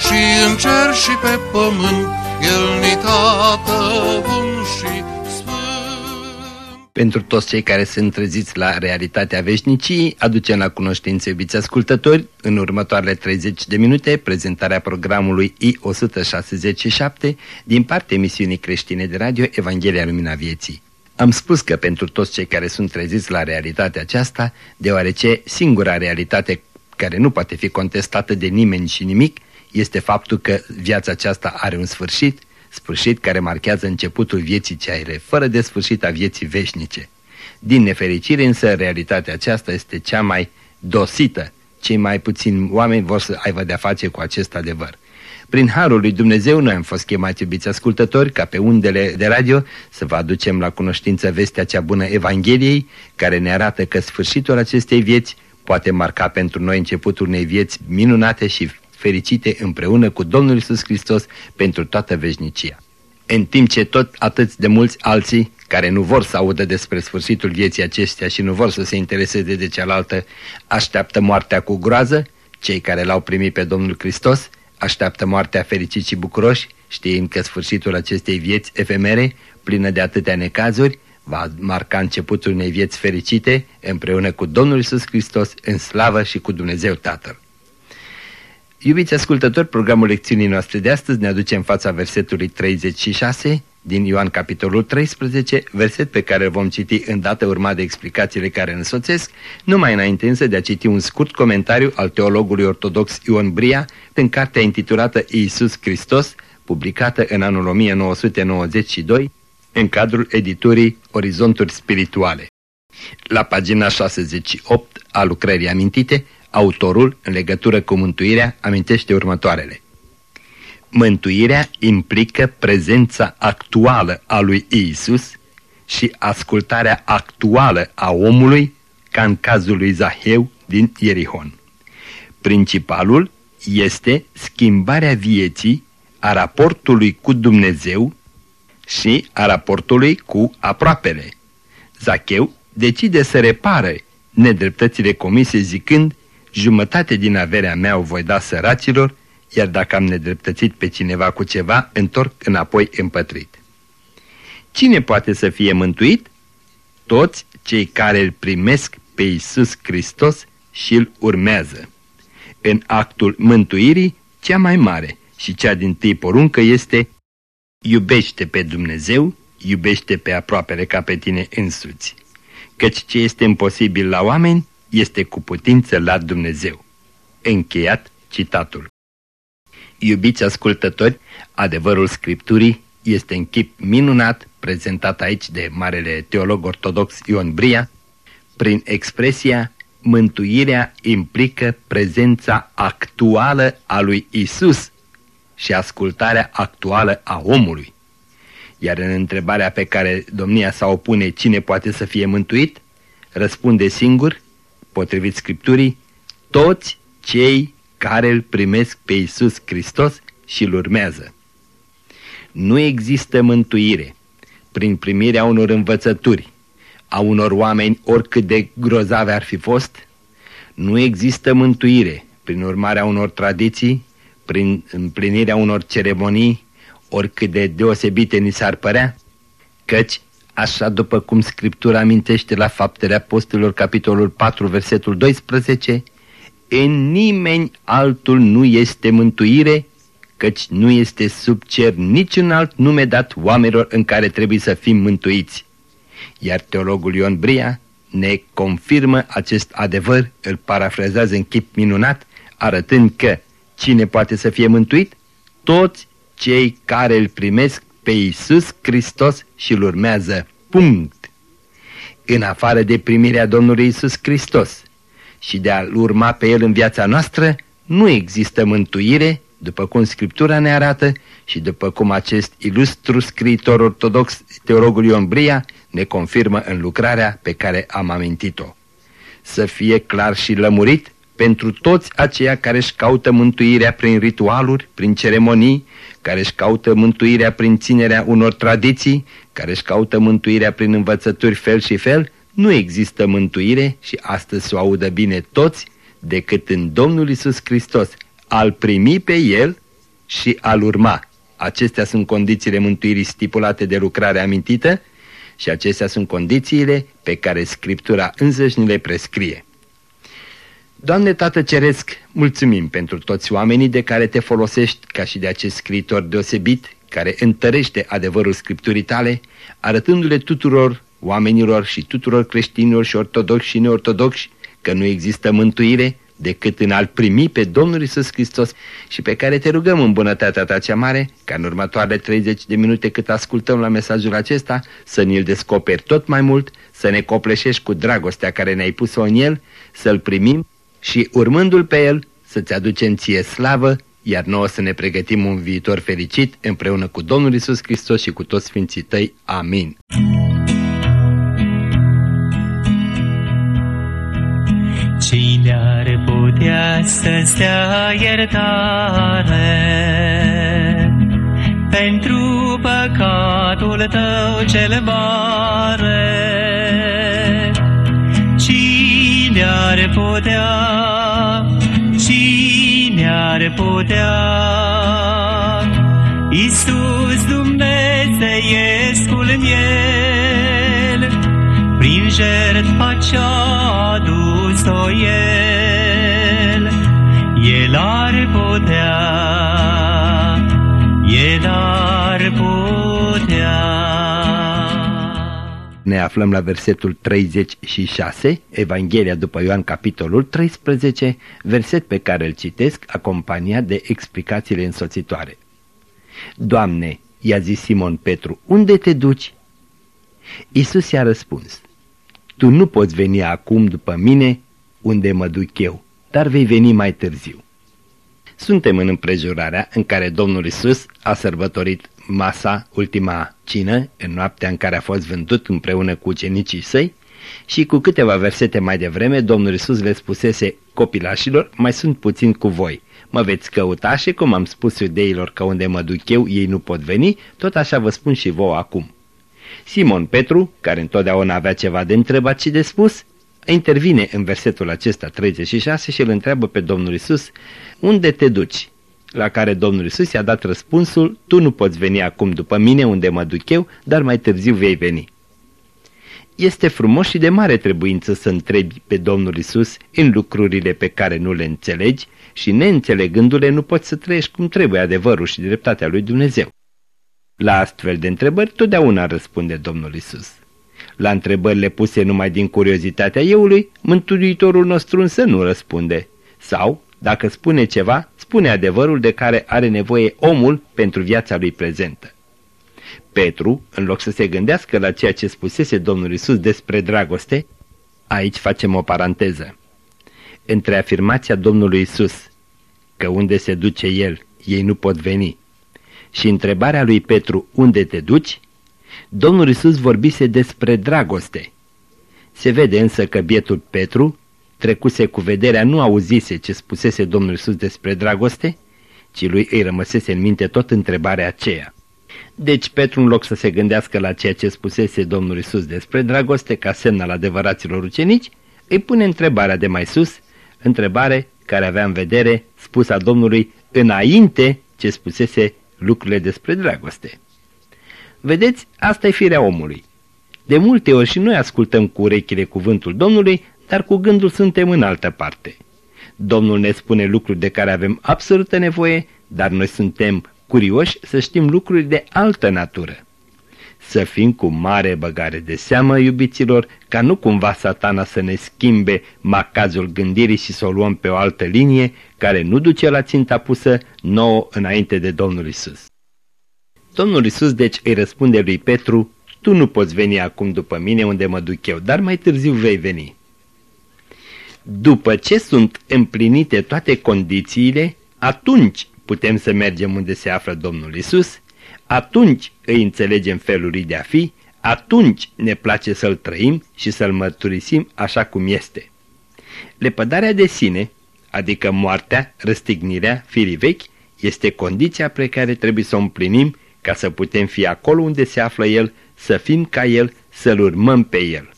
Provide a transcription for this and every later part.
și în cer și pe pământ, El ni tată bun și pentru toți cei care sunt treziți la realitatea veșnicii, aducem la cunoștință, iubiți ascultători, în următoarele 30 de minute, prezentarea programului I-167 din partea emisiunii creștine de radio Evanghelia Lumina Vieții. Am spus că pentru toți cei care sunt treziți la realitatea aceasta, deoarece singura realitate care nu poate fi contestată de nimeni și nimic, este faptul că viața aceasta are un sfârșit, sfârșit care marchează începutul vieții ceaire, fără de sfârșit a vieții veșnice. Din nefericire însă, realitatea aceasta este cea mai dosită. Cei mai puțini oameni vor să aibă de-a face cu acest adevăr. Prin Harul lui Dumnezeu noi am fost chemați, iubiți ascultători, ca pe undele de radio să vă aducem la cunoștință vestea cea bună Evangheliei, care ne arată că sfârșitul acestei vieți poate marca pentru noi începutul unei vieți minunate și fericite împreună cu Domnul Isus Hristos pentru toată veșnicia. În timp ce tot atâți de mulți alții care nu vor să audă despre sfârșitul vieții acestea și nu vor să se intereseze de cealaltă, așteaptă moartea cu groază, cei care l-au primit pe Domnul Hristos așteaptă moartea fericiți și bucuroși, știind că sfârșitul acestei vieți efemere, plină de atâtea necazuri, va marca începutul unei vieți fericite împreună cu Domnul Isus Hristos în slavă și cu Dumnezeu Tatăl. Iubiți ascultători, programul lecțiunii noastre de astăzi ne aduce în fața versetului 36 din Ioan capitolul 13, verset pe care îl vom citi îndată urmat de explicațiile care însoțesc, numai înainte însă de a citi un scurt comentariu al teologului ortodox Ion Bria în cartea intitulată Iisus Hristos, publicată în anul 1992 în cadrul editurii Orizonturi Spirituale. La pagina 68 a lucrării amintite, Autorul, în legătură cu mântuirea, amintește următoarele. Mântuirea implică prezența actuală a lui Isus și ascultarea actuală a omului, ca în cazul lui Zaheu din Ierihon. Principalul este schimbarea vieții a raportului cu Dumnezeu și a raportului cu aproapele. Zacheu decide să repare nedreptățile comise zicând jumătate din averea mea o voi da săracilor, iar dacă am nedreptățit pe cineva cu ceva, întorc înapoi împătrit. Cine poate să fie mântuit? Toți cei care îl primesc pe Iisus Hristos și îl urmează. În actul mântuirii, cea mai mare și cea din tâi poruncă este iubește pe Dumnezeu, iubește pe aproapele ca pe tine însuți. Căci ce este imposibil la oameni, este cu putință la Dumnezeu. Încheiat citatul. Iubiți ascultători, adevărul Scripturii este în chip minunat prezentat aici de marele teolog ortodox Ion Bria, prin expresia mântuirea implică prezența actuală a lui Isus și ascultarea actuală a omului. Iar în întrebarea pe care domnia sa opune cine poate să fie mântuit, răspunde singur potrivit Scripturii, toți cei care îl primesc pe Iisus Hristos și îl urmează. Nu există mântuire prin primirea unor învățături, a unor oameni oricât de grozave ar fi fost, nu există mântuire prin urmarea unor tradiții, prin împlinirea unor ceremonii, oricât de deosebite ni s-ar părea, căci așa după cum Scriptura amintește la faptele apostolilor, capitolul 4, versetul 12, în nimeni altul nu este mântuire, căci nu este sub cer niciun alt nume dat oamenilor în care trebuie să fim mântuiți. Iar teologul Ion Bria ne confirmă acest adevăr, îl parafrazează în chip minunat, arătând că cine poate să fie mântuit? Toți cei care îl primesc pe Iisus Hristos și îl urmează. Punct. În afară de primirea Domnului Iisus Hristos și de a-L urma pe El în viața noastră, nu există mântuire după cum Scriptura ne arată și după cum acest ilustru scriitor ortodox, teologul Ion Bria, ne confirmă în lucrarea pe care am amintit-o. Să fie clar și lămurit pentru toți aceia care își caută mântuirea prin ritualuri, prin ceremonii, care își caută mântuirea prin ținerea unor tradiții, care își caută mântuirea prin învățături fel și fel, nu există mântuire și astăzi să o audă bine toți decât în Domnul Isus Hristos, al primi pe El și al urma. Acestea sunt condițiile mântuirii stipulate de lucrare amintită și acestea sunt condițiile pe care Scriptura însăși ni le prescrie. Doamne Tată Ceresc, mulțumim pentru toți oamenii de care te folosești ca și de acest scriitor deosebit care întărește adevărul Scripturii tale, arătându-le tuturor oamenilor și tuturor creștinilor și ortodoxi și neortodoxi că nu există mântuire decât în al primi pe Domnul Isus Hristos și pe care te rugăm în bunătatea ta cea mare, ca în următoarele 30 de minute cât ascultăm la mesajul acesta, să ne-l descoperi tot mai mult, să ne copleșești cu dragostea care ne-ai pus-o în el, să-l primim și urmându-l pe el să-ți aducem ție slavă, iar nouă să ne pregătim un viitor fericit împreună cu Domnul Isus Hristos și cu toți sfinții tăi. Amin. Cine ar putea să-ți dea iertare pentru păcatul tău cel mare? Ar putea, cine ar putea, Iisus Dumnezeiescul miel, prin jertfa ce-a adus-o El, El ar putea, El ar putea. Ne aflăm la versetul 36, Evanghelia după Ioan, capitolul 13, verset pe care îl citesc, acompaniat de explicațiile însoțitoare. Doamne, i-a zis Simon Petru, unde te duci? Isus i-a răspuns, Tu nu poți veni acum după mine unde mă duc eu, dar vei veni mai târziu. Suntem în împrejurarea în care Domnul Isus a sărbătorit masa, ultima cină, în noaptea în care a fost vândut împreună cu ucenicii săi și cu câteva versete mai devreme Domnul Isus le spusese copilașilor, mai sunt puțin cu voi. Mă veți căuta și cum am spus iudeilor că unde mă duc eu ei nu pot veni, tot așa vă spun și vouă acum. Simon Petru, care întotdeauna avea ceva de întrebat și de spus, intervine în versetul acesta 36 și îl întreabă pe Domnul Isus, unde te duci? La care Domnul Isus i-a dat răspunsul, tu nu poți veni acum după mine unde mă duc eu, dar mai târziu vei veni. Este frumos și de mare trebuință să întrebi pe Domnul Isus în lucrurile pe care nu le înțelegi și neînțelegându-le nu poți să trăiești cum trebuie adevărul și dreptatea lui Dumnezeu. La astfel de întrebări totdeauna răspunde Domnul Isus. La întrebările puse numai din curiozitatea euului, Mântuitorul nostru însă nu răspunde. Sau, dacă spune ceva, spune adevărul de care are nevoie omul pentru viața lui prezentă. Petru, în loc să se gândească la ceea ce spusese Domnul Isus despre dragoste, aici facem o paranteză. Între afirmația Domnului Isus, că unde se duce El, ei nu pot veni, și întrebarea lui Petru, unde te duci, Domnul Isus vorbise despre dragoste. Se vede însă că bietul Petru trecuse cu vederea, nu auzise ce spusese Domnul Isus despre dragoste, ci lui îi rămăsese în minte tot întrebarea aceea. Deci Petru, în loc să se gândească la ceea ce spusese Domnul Isus despre dragoste ca semn al adevăraților ucenici, îi pune întrebarea de mai sus, întrebare care avea în vedere spusa Domnului înainte ce spusese lucrurile despre dragoste. Vedeți, asta e firea omului. De multe ori și noi ascultăm cu urechile cuvântul Domnului, dar cu gândul suntem în altă parte. Domnul ne spune lucruri de care avem absolută nevoie, dar noi suntem curioși să știm lucruri de altă natură. Să fim cu mare băgare de seamă, iubiților, ca nu cumva satana să ne schimbe macazul gândirii și să o luăm pe o altă linie care nu duce la ținta pusă nouă înainte de Domnul Isus. Domnul Isus deci îi răspunde lui Petru, tu nu poți veni acum după mine unde mă duc eu, dar mai târziu vei veni. După ce sunt împlinite toate condițiile, atunci putem să mergem unde se află Domnul Isus, atunci îi înțelegem felul lui de a fi, atunci ne place să-L trăim și să-L mărturisim așa cum este. Lepădarea de sine, adică moartea, răstignirea, firii vechi, este condiția pe care trebuie să o împlinim ca să putem fi acolo unde se află El, să fim ca El, să-L urmăm pe El.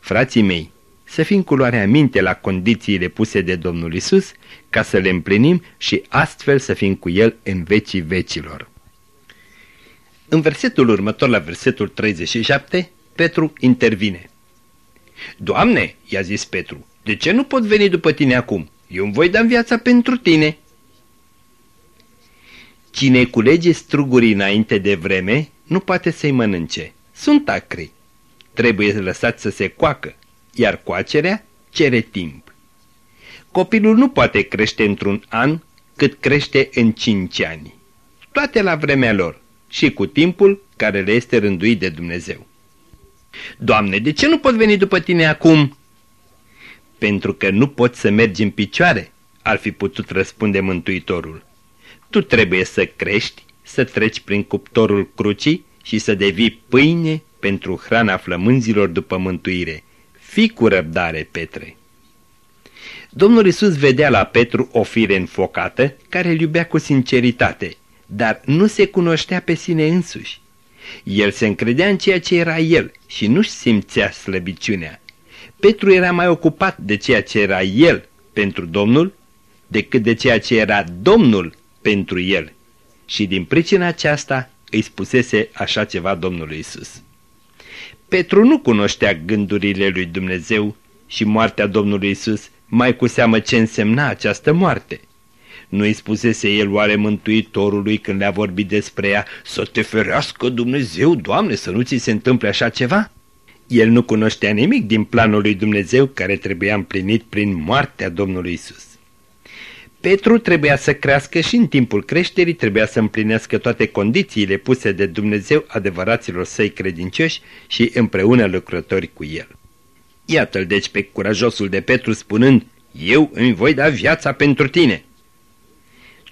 Frații mei, să fim cu luarea minte la condițiile puse de Domnul Isus, ca să le împlinim și astfel să fim cu El în vecii vecilor. În versetul următor, la versetul 37, Petru intervine. Doamne, i-a zis Petru, de ce nu pot veni după tine acum? Eu îmi voi da viața pentru tine. Cine culege strugurii înainte de vreme, nu poate să-i mănânce. Sunt acri. Trebuie lăsat să se coacă, iar coacerea cere timp. Copilul nu poate crește într-un an cât crește în cinci ani. Toate la vremea lor și cu timpul care le este rânduit de Dumnezeu. Doamne, de ce nu pot veni după tine acum? Pentru că nu pot să mergi în picioare, ar fi putut răspunde Mântuitorul. Tu trebuie să crești, să treci prin cuptorul crucii și să devii pâine pentru hrana flămânzilor după mântuire. Fii cu răbdare, Petre! Domnul Isus vedea la Petru o fire înfocată care îl iubea cu sinceritate, dar nu se cunoștea pe sine însuși. El se încredea în ceea ce era el și nu-și simțea slăbiciunea. Petru era mai ocupat de ceea ce era el pentru Domnul decât de ceea ce era Domnul pentru el. Și din pricina aceasta îi spusese așa ceva Domnului Isus. Petru nu cunoștea gândurile lui Dumnezeu și moartea Domnului Isus, mai cu seamă ce însemna această moarte. Nu îi spusese el oare Mântuitorului când le-a vorbit despre ea, să te ferească Dumnezeu, Doamne, să nu ți se întâmple așa ceva? El nu cunoștea nimic din planul lui Dumnezeu care trebuia împlinit prin moartea Domnului Isus. Petru trebuia să crească și în timpul creșterii trebuia să împlinească toate condițiile puse de Dumnezeu adevăraților săi credincioși și împreună lucrători cu el. Iată-l deci pe curajosul de Petru spunând, eu îmi voi da viața pentru tine.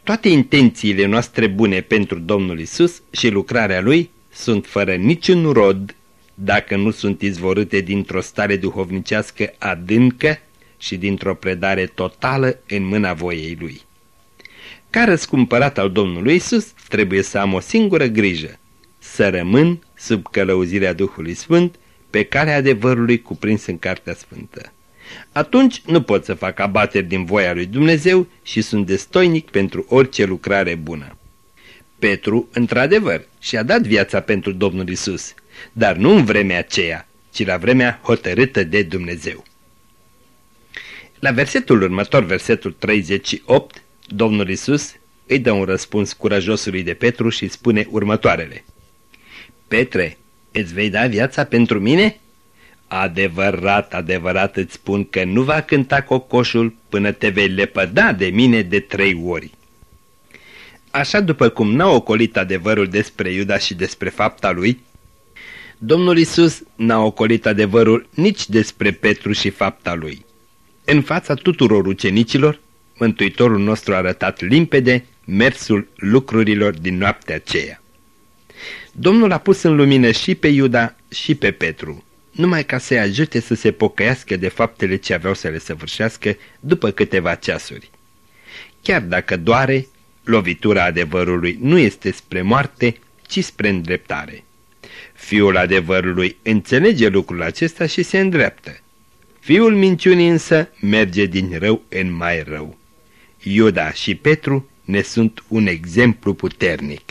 Toate intențiile noastre bune pentru Domnul Isus și lucrarea Lui sunt fără niciun rod dacă nu sunt izvorâte dintr-o stare duhovnicească adâncă și dintr-o predare totală în mâna voiei Lui. Ca răscumpărat al Domnului Isus trebuie să am o singură grijă, să rămân sub călăuzirea Duhului Sfânt pe care adevărului cuprins în Cartea Sfântă. Atunci nu pot să fac abateri din voia lui Dumnezeu și sunt destoinic pentru orice lucrare bună. Petru, într-adevăr, și-a dat viața pentru Domnul Isus, dar nu în vremea aceea, ci la vremea hotărâtă de Dumnezeu. La versetul următor, versetul 38, Domnul Isus îi dă un răspuns curajosului de Petru și spune următoarele. Petre, îți vei da viața pentru mine? Adevărat, adevărat îți spun că nu va cânta cocoșul până te vei lepăda de mine de trei ori. Așa după cum n-a ocolit adevărul despre Iuda și despre fapta lui, Domnul Isus n-a ocolit adevărul nici despre Petru și fapta lui. În fața tuturor ucenicilor, Mântuitorul nostru a arătat limpede mersul lucrurilor din noaptea aceea. Domnul a pus în lumină și pe Iuda și pe Petru, numai ca să-i ajute să se pocăiască de faptele ce aveau să le săvârșească după câteva ceasuri. Chiar dacă doare, lovitura adevărului nu este spre moarte, ci spre îndreptare. Fiul adevărului înțelege lucrul acesta și se îndreaptă. Fiul minciunii însă merge din rău în mai rău. Iuda și Petru ne sunt un exemplu puternic.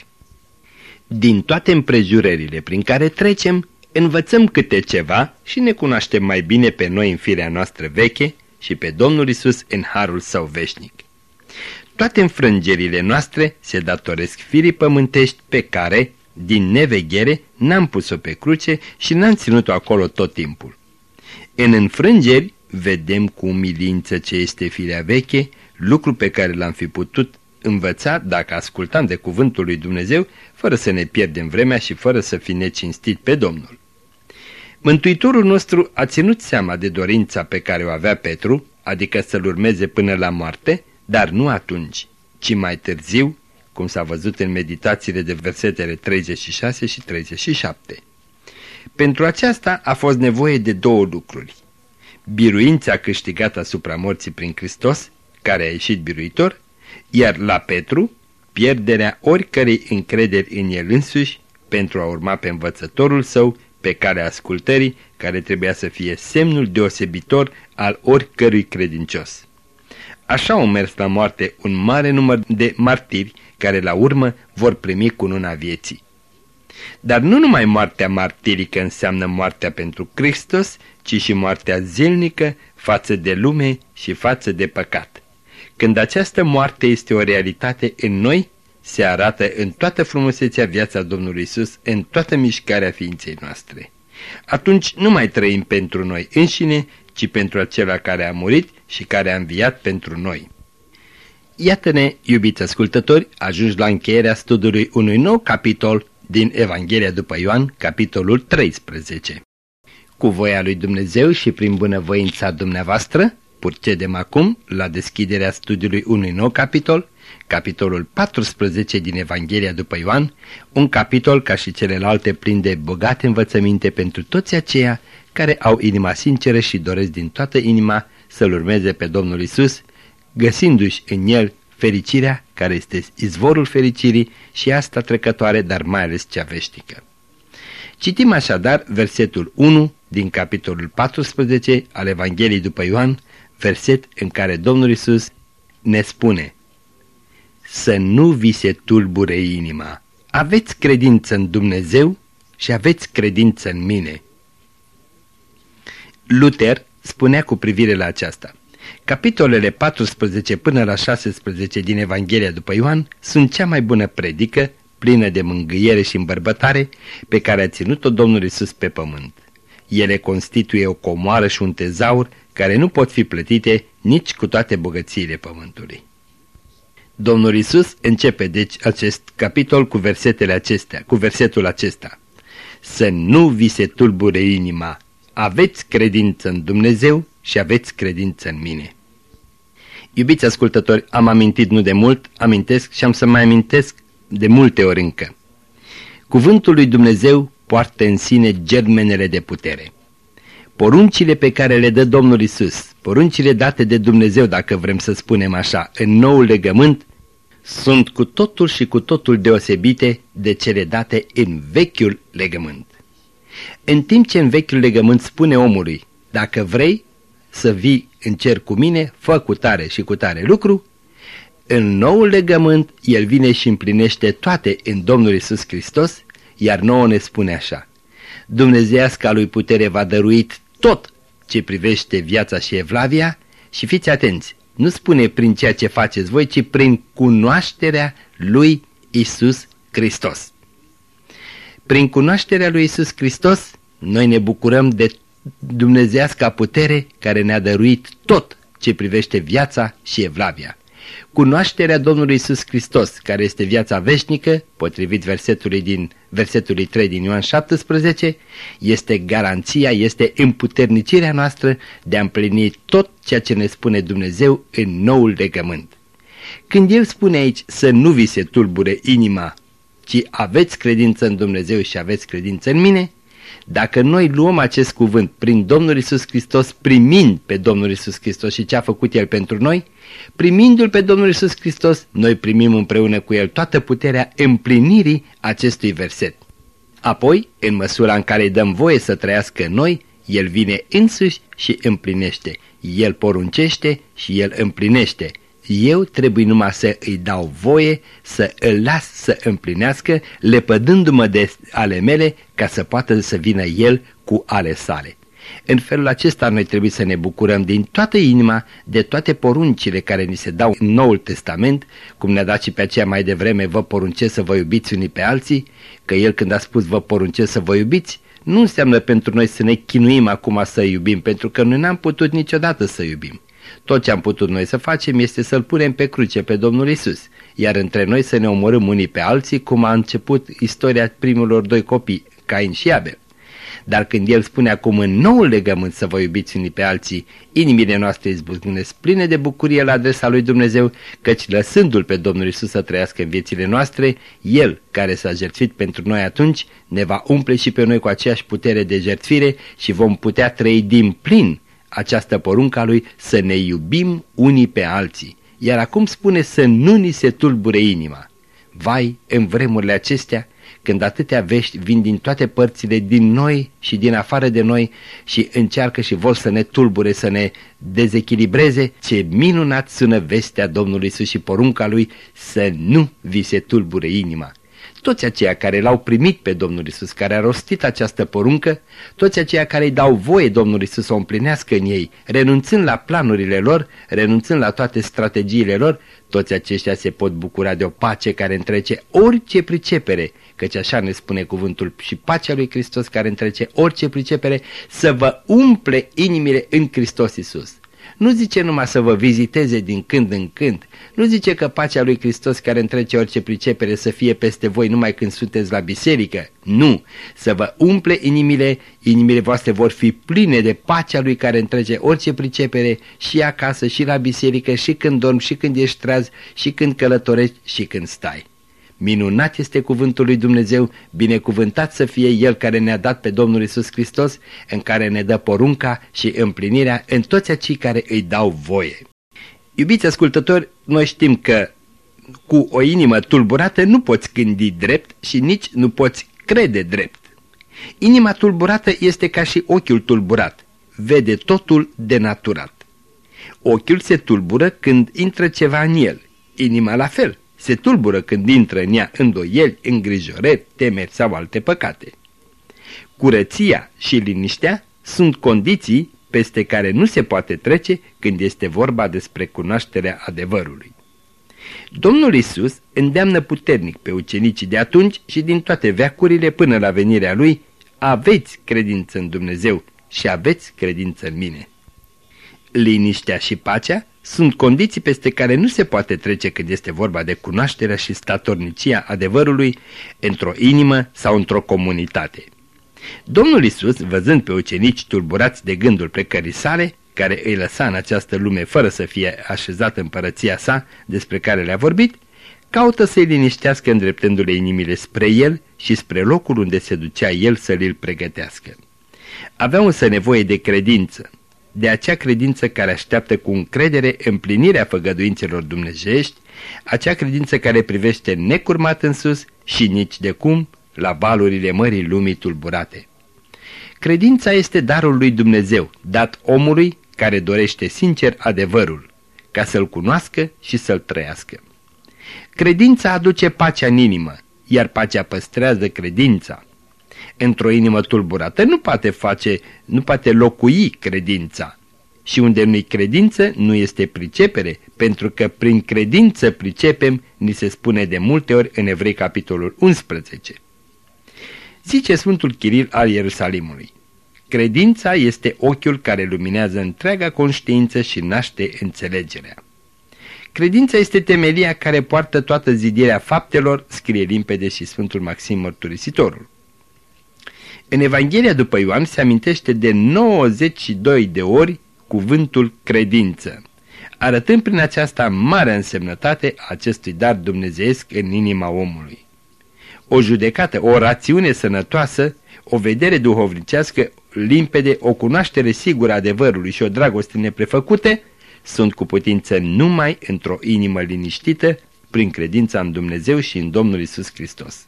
Din toate împrejurările prin care trecem, învățăm câte ceva și ne cunoaștem mai bine pe noi în firea noastră veche și pe Domnul Isus în harul său veșnic. Toate înfrângerile noastre se datoresc firii pământești pe care, din neveghere, n-am pus-o pe cruce și n-am ținut-o acolo tot timpul. În înfrângeri vedem cu umilință ce este firea veche, lucru pe care l-am fi putut învăța dacă ascultam de cuvântul lui Dumnezeu, fără să ne pierdem vremea și fără să fi necinstit pe Domnul. Mântuitorul nostru a ținut seama de dorința pe care o avea Petru, adică să-l urmeze până la moarte, dar nu atunci, ci mai târziu, cum s-a văzut în meditațiile de versetele 36 și 37. Pentru aceasta a fost nevoie de două lucruri. Biruința câștigată asupra morții prin Hristos, care a ieșit biruitor, iar la Petru, pierderea oricărei încrederi în el însuși pentru a urma pe învățătorul său pe calea ascultării, care trebuia să fie semnul deosebitor al oricărui credincios. Așa au mers la moarte un mare număr de martiri care la urmă vor primi cununa vieții. Dar nu numai moartea martirică înseamnă moartea pentru Hristos, ci și moartea zilnică față de lume și față de păcat. Când această moarte este o realitate în noi, se arată în toată frumusețea viața Domnului Isus, în toată mișcarea ființei noastre. Atunci nu mai trăim pentru noi înșine, ci pentru acela care a murit și care a înviat pentru noi. Iată-ne, iubiți ascultători, ajungi la încheierea studiului unui nou capitol din Evanghelia după Ioan, capitolul 13. Cu voia lui Dumnezeu și prin bunăvoința dumneavoastră, procedem acum la deschiderea studiului unui nou capitol, capitolul 14 din Evanghelia după Ioan, un capitol ca și celelalte plin de bogate învățăminte pentru toți aceia care au inima sinceră și doresc din toată inima să-L urmeze pe Domnul Isus, găsindu-și în El fericirea care este izvorul fericirii și asta trecătoare, dar mai ales cea veșnică. Citim așadar versetul 1 din capitolul 14 al Evangheliei după Ioan, verset în care Domnul Isus ne spune Să nu vi se tulbure inima, aveți credință în Dumnezeu și aveți credință în mine. Luther spunea cu privire la aceasta Capitolele 14 până la 16 din Evanghelia după Ioan sunt cea mai bună predică, plină de mângâiere și îmbărbătare, pe care a ținut-o Domnul Isus pe pământ. Ele constituie o comoară și un tezaur care nu pot fi plătite nici cu toate bogățiile pământului. Domnul Isus începe deci acest capitol cu versetele acestea, cu versetul acesta. Să nu vi se tulbure inima, aveți credință în Dumnezeu și aveți credință în mine. Iubiți ascultători, am amintit nu de mult, amintesc și am să mai amintesc de multe ori încă. Cuvântul lui Dumnezeu poartă în sine germenele de putere. Poruncile pe care le dă Domnul Isus, poruncile date de Dumnezeu, dacă vrem să spunem așa, în noul legământ, sunt cu totul și cu totul deosebite de cele date în vechiul legământ. În timp ce în vechiul legământ spune omului, dacă vrei să vii în cer cu mine, fă cu tare și cu tare lucru, în noul legământ el vine și împlinește toate în Domnul Isus Hristos, iar nouă ne spune așa, Dumnezeiasca lui putere va dăruit tot ce privește viața și evlavia și fiți atenți, nu spune prin ceea ce faceți voi, ci prin cunoașterea lui Isus Hristos. Prin cunoașterea lui Isus Hristos, noi ne bucurăm de dumnezească putere care ne-a dăruit tot ce privește viața și evlavia. Cunoașterea Domnului Isus Hristos, care este viața veșnică, potrivit versetului, din, versetului 3 din Ioan 17, este garanția, este împuternicirea noastră de a împlini tot ceea ce ne spune Dumnezeu în noul legământ. Când El spune aici să nu vi se tulbure inima, ci aveți credință în Dumnezeu și aveți credință în mine, dacă noi luăm acest cuvânt prin Domnul Isus Hristos, primind pe Domnul Isus Hristos și ce a făcut El pentru noi, primindu-L pe Domnul Isus Hristos, noi primim împreună cu El toată puterea împlinirii acestui verset. Apoi, în măsura în care îi dăm voie să trăiască noi, El vine însuși și împlinește. El poruncește și El împlinește eu trebuie numai să îi dau voie să îl las să împlinească, lepădându-mă de ale mele ca să poată să vină el cu ale sale. În felul acesta noi trebuie să ne bucurăm din toată inima de toate poruncile care ni se dau în Noul Testament, cum ne-a dat și pe aceea mai devreme, vă poruncesc să vă iubiți unii pe alții, că el când a spus vă poruncesc să vă iubiți, nu înseamnă pentru noi să ne chinuim acum să iubim, pentru că noi n-am putut niciodată să iubim. Tot ce am putut noi să facem este să-L punem pe cruce pe Domnul Isus, iar între noi să ne omorâm unii pe alții, cum a început istoria primilor doi copii, Cain și Abel. dar când El spune acum în noul legământ să vă iubiți unii pe alții, inimile noastre izbucnesc pline de bucurie la adresa lui Dumnezeu, căci lăsându-L pe Domnul Isus să trăiască în viețile noastre, El, care s-a jertfit pentru noi atunci, ne va umple și pe noi cu aceeași putere de jertfire și vom putea trăi din plin această poruncă a Lui să ne iubim unii pe alții. Iar acum spune să nu ni se tulbure inima. Vai, în vremurile acestea, când atâtea vești vin din toate părțile, din noi și din afară de noi și încearcă și vor să ne tulbure, să ne dezechilibreze, ce minunat sună vestea Domnului Iisus și porunca Lui să nu vi se tulbure inima toți aceia care l-au primit pe Domnul Isus, care a rostit această poruncă, toți aceia care îi dau voie Domnul Isus să o împlinească în ei, renunțând la planurile lor, renunțând la toate strategiile lor, toți aceștia se pot bucura de o pace care întrece orice pricepere, căci așa ne spune cuvântul și pacea lui Hristos care întrece orice pricepere, să vă umple inimile în Hristos Isus. Nu zice numai să vă viziteze din când în când, nu zice că pacea lui Hristos care întrece orice pricepere să fie peste voi numai când sunteți la biserică. Nu! Să vă umple inimile, inimile voastre vor fi pline de pacea lui care întrece orice pricepere și acasă, și la biserică, și când dormi, și când ești treaz, și când călătorești, și când stai. Minunat este cuvântul lui Dumnezeu, binecuvântat să fie El care ne-a dat pe Domnul Isus Hristos, în care ne dă porunca și împlinirea în toți acei care îi dau voie. Iubiți ascultători, noi știm că cu o inimă tulburată nu poți gândi drept și nici nu poți crede drept. Inima tulburată este ca și ochiul tulburat, vede totul denaturat. Ochiul se tulbură când intră ceva în el, inima la fel, se tulbură când intră în ea îndoieli, îngrijorări, temeri sau alte păcate. Curăția și liniștea sunt condiții peste care nu se poate trece când este vorba despre cunoașterea adevărului. Domnul Isus îndeamnă puternic pe ucenicii de atunci și din toate veacurile până la venirea Lui, aveți credință în Dumnezeu și aveți credință în mine. Liniștea și pacea sunt condiții peste care nu se poate trece când este vorba de cunoașterea și statornicia adevărului într-o inimă sau într-o comunitate. Domnul Isus, văzând pe ucenici tulburați de gândul plecării sale, care îi lăsa în această lume fără să fie așezat în părăția sa, despre care le-a vorbit, caută să-i liniștească îndreptându-le inimile spre el și spre locul unde se ducea el să l pregătească. Avea însă nevoie de credință, de acea credință care așteaptă cu încredere împlinirea făgăduințelor dumnezeiești, acea credință care privește necurmat în sus și nici de cum la balurile mării lumii tulburate. Credința este darul lui Dumnezeu, dat omului care dorește sincer adevărul, ca să-l cunoască și să-l trăiască. Credința aduce pacea în inimă, iar pacea păstrează credința. Într-o inimă tulburată nu poate face, nu poate locui credința. Și unde nu-i credință, nu este pricepere, pentru că prin credință pricepem, ni se spune de multe ori în Evrei capitolul 11 zice Sfântul Chiril al Ierusalimului. Credința este ochiul care luminează întreaga conștiință și naște înțelegerea. Credința este temelia care poartă toată zidirea faptelor, scrie limpede și Sfântul Maxim Mărturisitorul. În Evanghelia după Ioan se amintește de 92 de ori cuvântul credință, arătând prin aceasta mare însemnătate a acestui dar dumnezeiesc în inima omului o judecată, o rațiune sănătoasă, o vedere duhovnicească limpede, o cunoaștere sigură a adevărului și o dragoste neprefăcute, sunt cu putință numai într-o inimă liniștită, prin credința în Dumnezeu și în Domnul Isus Hristos.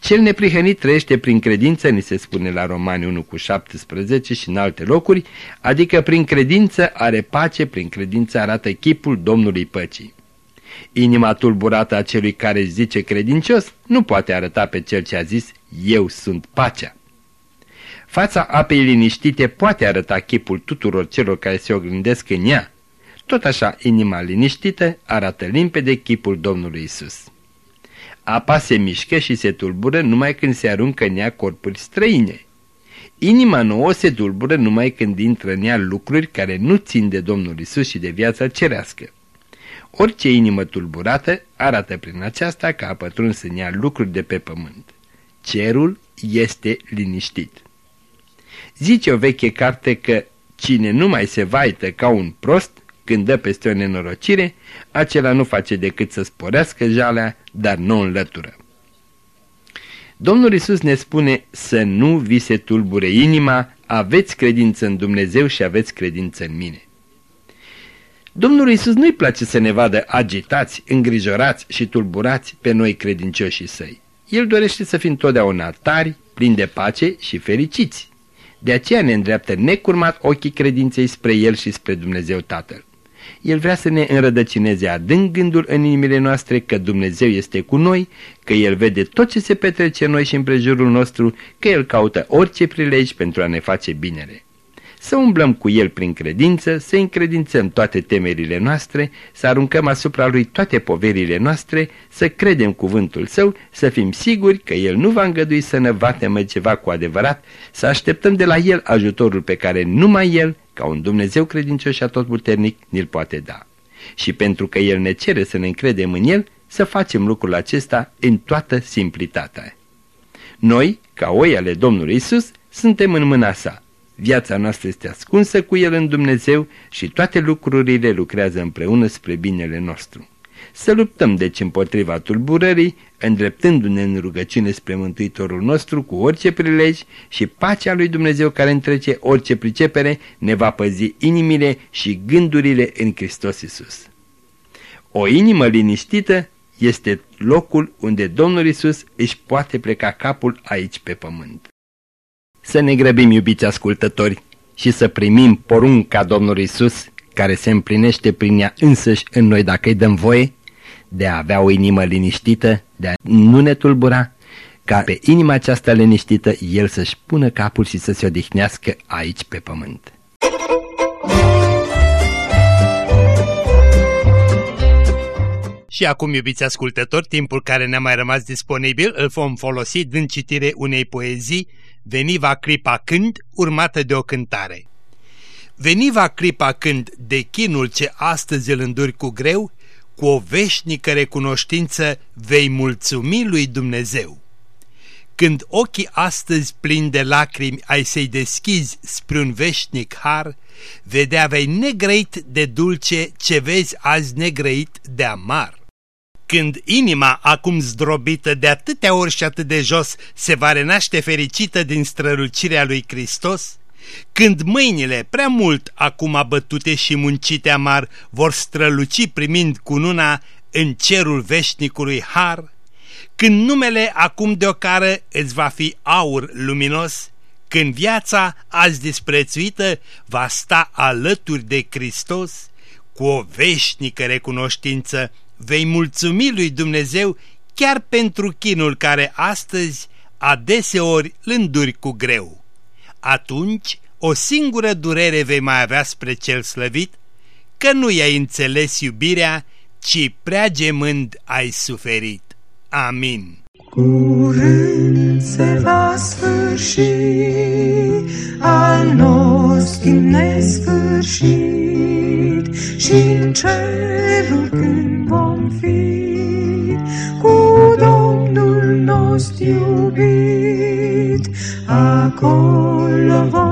Cel neprihănit trăiește prin credință, ni se spune la Romani 1 cu 17 și în alte locuri, adică prin credință are pace, prin credință arată chipul Domnului Păcii. Inima tulburată a celui care zice credincios nu poate arăta pe cel ce a zis eu sunt pacea. Fața apei liniștite poate arăta chipul tuturor celor care se oglindesc în ea. Tot așa, inima liniștită arată limpede chipul Domnului Isus. Apa se mișcă și se tulbură numai când se aruncă în ea corpuri străine. Inima nouă se tulbură numai când intră în ea lucruri care nu țin de Domnul Isus și de viața cerească. Orice inimă tulburată arată prin aceasta că a pătruns în ea lucruri de pe pământ. Cerul este liniștit. Zice o veche carte că cine nu mai se vaită ca un prost când dă peste o nenorocire, acela nu face decât să sporească jalea, dar nu înlătură. Domnul Isus ne spune să nu vi se tulbure inima, aveți credință în Dumnezeu și aveți credință în mine. Domnul Isus nu-i place să ne vadă agitați, îngrijorați și tulburați pe noi credincioșii săi. El dorește să fim totdeauna tari, plini de pace și fericiți. De aceea ne îndreaptă necurmat ochii credinței spre El și spre Dumnezeu Tatăl. El vrea să ne înrădăcineze adânc gândul în inimile noastre că Dumnezeu este cu noi, că El vede tot ce se petrece în noi și în prejurul nostru, că El caută orice prilej pentru a ne face binele să umblăm cu El prin credință, să încredințăm toate temerile noastre, să aruncăm asupra Lui toate poverile noastre, să credem cuvântul Său, să fim siguri că El nu va îngădui să ne vatemă ceva cu adevărat, să așteptăm de la El ajutorul pe care numai El, ca un Dumnezeu credincios și atotputernic, ni-l poate da. Și pentru că El ne cere să ne încredem în El, să facem lucrul acesta în toată simplitatea. Noi, ca oi ale Domnului Isus, suntem în mâna sa Viața noastră este ascunsă cu El în Dumnezeu și toate lucrurile lucrează împreună spre binele nostru. Să luptăm deci împotriva tulburării, îndreptându-ne în rugăciune spre Mântuitorul nostru cu orice prilej și pacea lui Dumnezeu care întrece orice pricepere ne va păzi inimile și gândurile în Hristos Isus. O inimă liniștită este locul unde Domnul Isus își poate pleca capul aici pe pământ. Să ne grăbim, iubiți ascultători, și să primim porunca Domnului Isus, care se împlinește prin ea însăși în noi dacă îi dăm voie, de a avea o inimă liniștită, de a nu ne tulbura, ca pe inima aceasta liniștită El să-și pună capul și să se odihnească aici pe pământ. Și acum, iubiți ascultători, timpul care ne-a mai rămas disponibil îl vom folosi din citire unei poezii Veni va clipa când, urmată de o cântare. Veni va clipa când, de chinul ce astăzi îl înduri cu greu, cu o veșnică recunoștință vei mulțumi lui Dumnezeu. Când ochii astăzi plini de lacrimi ai să-i deschizi spre un veșnic har, vedea vei negrăit de dulce ce vezi azi negrăit de amar. Când inima, acum zdrobită de atâtea ori și atât de jos, se va renaște fericită din strălucirea lui Hristos, când mâinile, prea mult acum abătute și muncite amar, vor străluci primind cununa în cerul veșnicului har, când numele acum de ocară îți va fi aur luminos, când viața azi disprețuită va sta alături de Hristos, cu o veșnică recunoștință vei mulțumi lui Dumnezeu chiar pentru chinul care astăzi adeseori îl înduri cu greu. Atunci o singură durere vei mai avea spre cel slăvit, că nu i-ai înțeles iubirea, ci prea gemând ai suferit. Amin. Curând se va sfârși al nostru nesfârșit și în cerul când vom fi cu Domnul nostru iubit, acolo vom